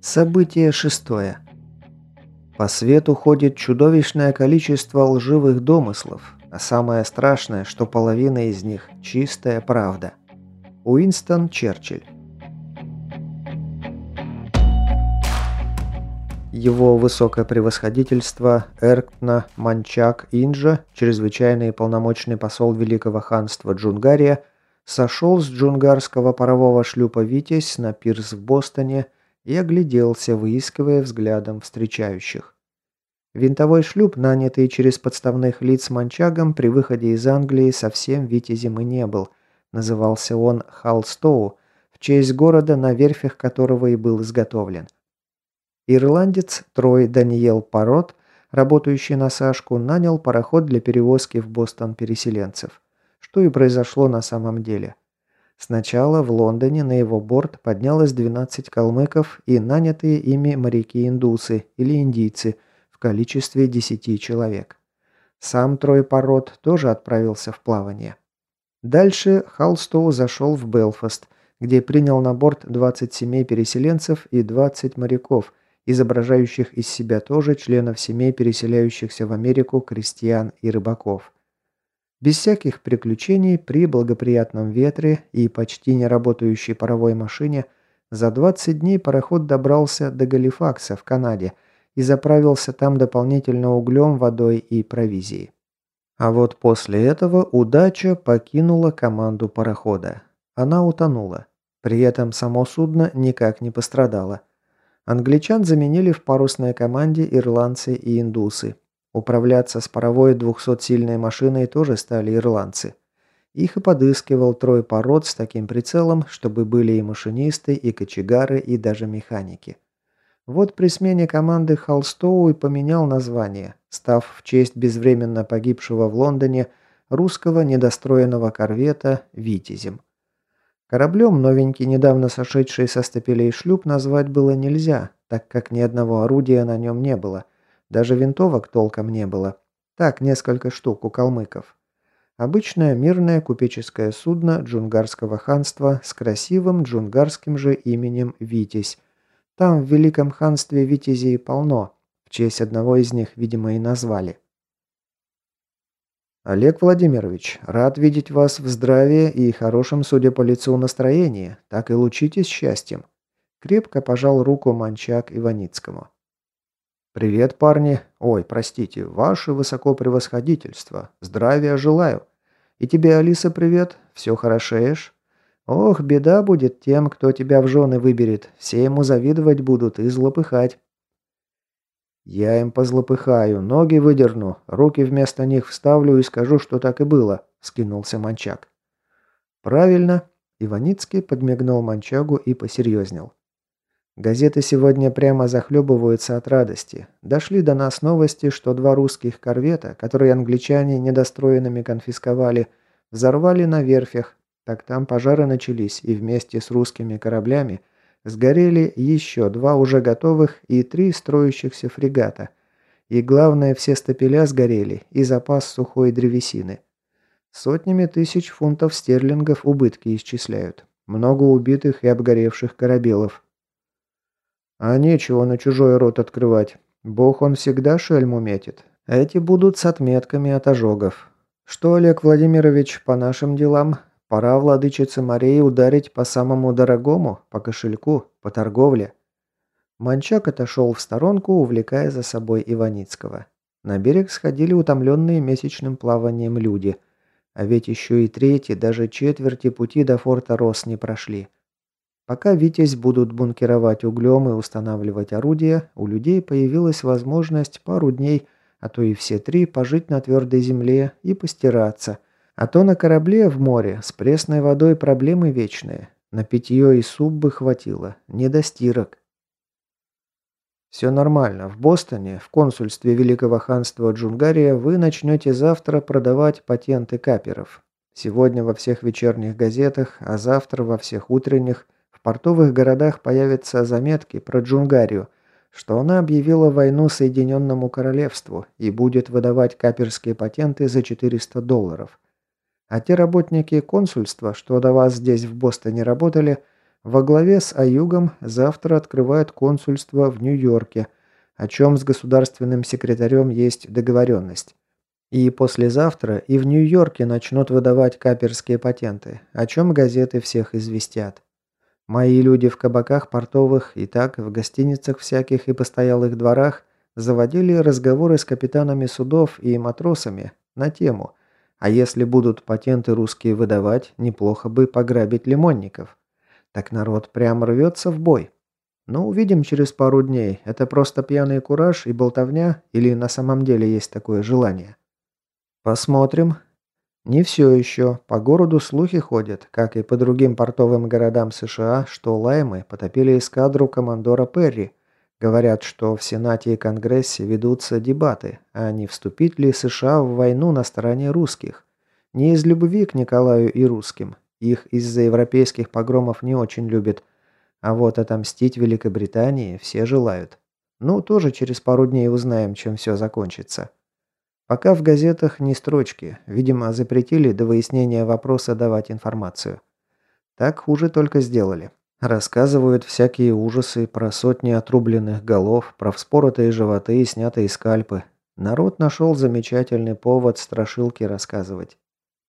Событие шестое. По свету ходит чудовищное количество лживых домыслов, а самое страшное, что половина из них – чистая правда. Уинстон Черчилль. Его высокое превосходительство Эрктна Манчак Инджа, чрезвычайный полномочный посол Великого ханства Джунгария, сошел с джунгарского парового шлюпа «Витязь» на пирс в Бостоне и огляделся, выискивая взглядом встречающих. Винтовой шлюп, нанятый через подставных лиц манчагом, при выходе из Англии совсем витязем и не был. Назывался он Халстоу, в честь города, на верфях которого и был изготовлен. Ирландец Трой Даниэл Парот, работающий на Сашку, нанял пароход для перевозки в Бостон переселенцев. Что и произошло на самом деле – Сначала в Лондоне на его борт поднялось 12 калмыков и нанятые ими моряки-индусы или индийцы в количестве 10 человек. Сам Трой Пород тоже отправился в плавание. Дальше Халстоу зашел в Белфаст, где принял на борт 27 переселенцев и 20 моряков, изображающих из себя тоже членов семей переселяющихся в Америку крестьян и рыбаков. Без всяких приключений при благоприятном ветре и почти не работающей паровой машине за 20 дней пароход добрался до Галифакса в Канаде и заправился там дополнительно углем, водой и провизией. А вот после этого удача покинула команду парохода. Она утонула. При этом само судно никак не пострадало. Англичан заменили в парусной команде ирландцы и индусы. Управляться с паровой 200-сильной машиной тоже стали ирландцы. Их и подыскивал трой пород с таким прицелом, чтобы были и машинисты, и кочегары, и даже механики. Вот при смене команды Холстоу и поменял название, став в честь безвременно погибшего в Лондоне русского недостроенного корвета «Витязем». Кораблем новенький, недавно сошедший со стапелей шлюп назвать было нельзя, так как ни одного орудия на нем не было – даже винтовок толком не было. Так, несколько штук у калмыков. Обычное мирное купеческое судно джунгарского ханства с красивым джунгарским же именем «Витязь». Там в Великом ханстве Витязей полно. В честь одного из них, видимо, и назвали. «Олег Владимирович, рад видеть вас в здравии и хорошем, судя по лицу, настроении. Так и лучитесь счастьем». Крепко пожал руку Манчак Иваницкому. «Привет, парни. Ой, простите, ваше высокопревосходительство. Здравия желаю. И тебе, Алиса, привет. Все хорошеешь? Ох, беда будет тем, кто тебя в жены выберет. Все ему завидовать будут и злопыхать». «Я им позлопыхаю, ноги выдерну, руки вместо них вставлю и скажу, что так и было», — скинулся Манчак. «Правильно». Иваницкий подмигнул Манчагу и посерьезнел. Газеты сегодня прямо захлебываются от радости. Дошли до нас новости, что два русских корвета, которые англичане недостроенными конфисковали, взорвали на верфях. Так там пожары начались, и вместе с русскими кораблями сгорели еще два уже готовых и три строящихся фрегата. И главное, все стапеля сгорели и запас сухой древесины. Сотнями тысяч фунтов стерлингов убытки исчисляют. Много убитых и обгоревших корабелов – а нечего на чужой рот открывать. Бог он всегда шельму метит. Эти будут с отметками от ожогов. Что, Олег Владимирович, по нашим делам? Пора владычице Марии ударить по самому дорогому, по кошельку, по торговле. Манчак отошел в сторонку, увлекая за собой Иваницкого. На берег сходили утомленные месячным плаванием люди. А ведь еще и третьи, даже четверти пути до форта Рос не прошли. Пока «Витязь» будут бункеровать углем и устанавливать орудия, у людей появилась возможность пару дней, а то и все три, пожить на твердой земле и постираться. А то на корабле в море с пресной водой проблемы вечные. На питье и суп бы хватило, не до стирок. Все нормально. В Бостоне, в консульстве Великого ханства Джунгария, вы начнете завтра продавать патенты каперов. Сегодня во всех вечерних газетах, а завтра во всех утренних – портовых городах появятся заметки про Джунгарию, что она объявила войну Соединенному Королевству и будет выдавать каперские патенты за 400 долларов. А те работники консульства, что до вас здесь в Бостоне работали, во главе с Аюгом завтра открывают консульство в Нью-Йорке, о чем с государственным секретарем есть договоренность. И послезавтра и в Нью-Йорке начнут выдавать каперские патенты, о чем газеты всех известят. Мои люди в кабаках портовых и так в гостиницах всяких и постоялых дворах заводили разговоры с капитанами судов и матросами на тему «А если будут патенты русские выдавать, неплохо бы пограбить лимонников». Так народ прям рвется в бой. Ну, увидим через пару дней, это просто пьяный кураж и болтовня или на самом деле есть такое желание. Посмотрим. Не все еще. По городу слухи ходят, как и по другим портовым городам США, что лаймы потопили эскадру командора Перри. Говорят, что в Сенате и Конгрессе ведутся дебаты, а не вступить ли США в войну на стороне русских. Не из любви к Николаю и русским. Их из-за европейских погромов не очень любят. А вот отомстить Великобритании все желают. Ну, тоже через пару дней узнаем, чем все закончится. Пока в газетах ни строчки. Видимо, запретили до выяснения вопроса давать информацию. Так хуже только сделали. Рассказывают всякие ужасы про сотни отрубленных голов, про вспоротые животы и снятые скальпы. Народ нашел замечательный повод страшилки рассказывать.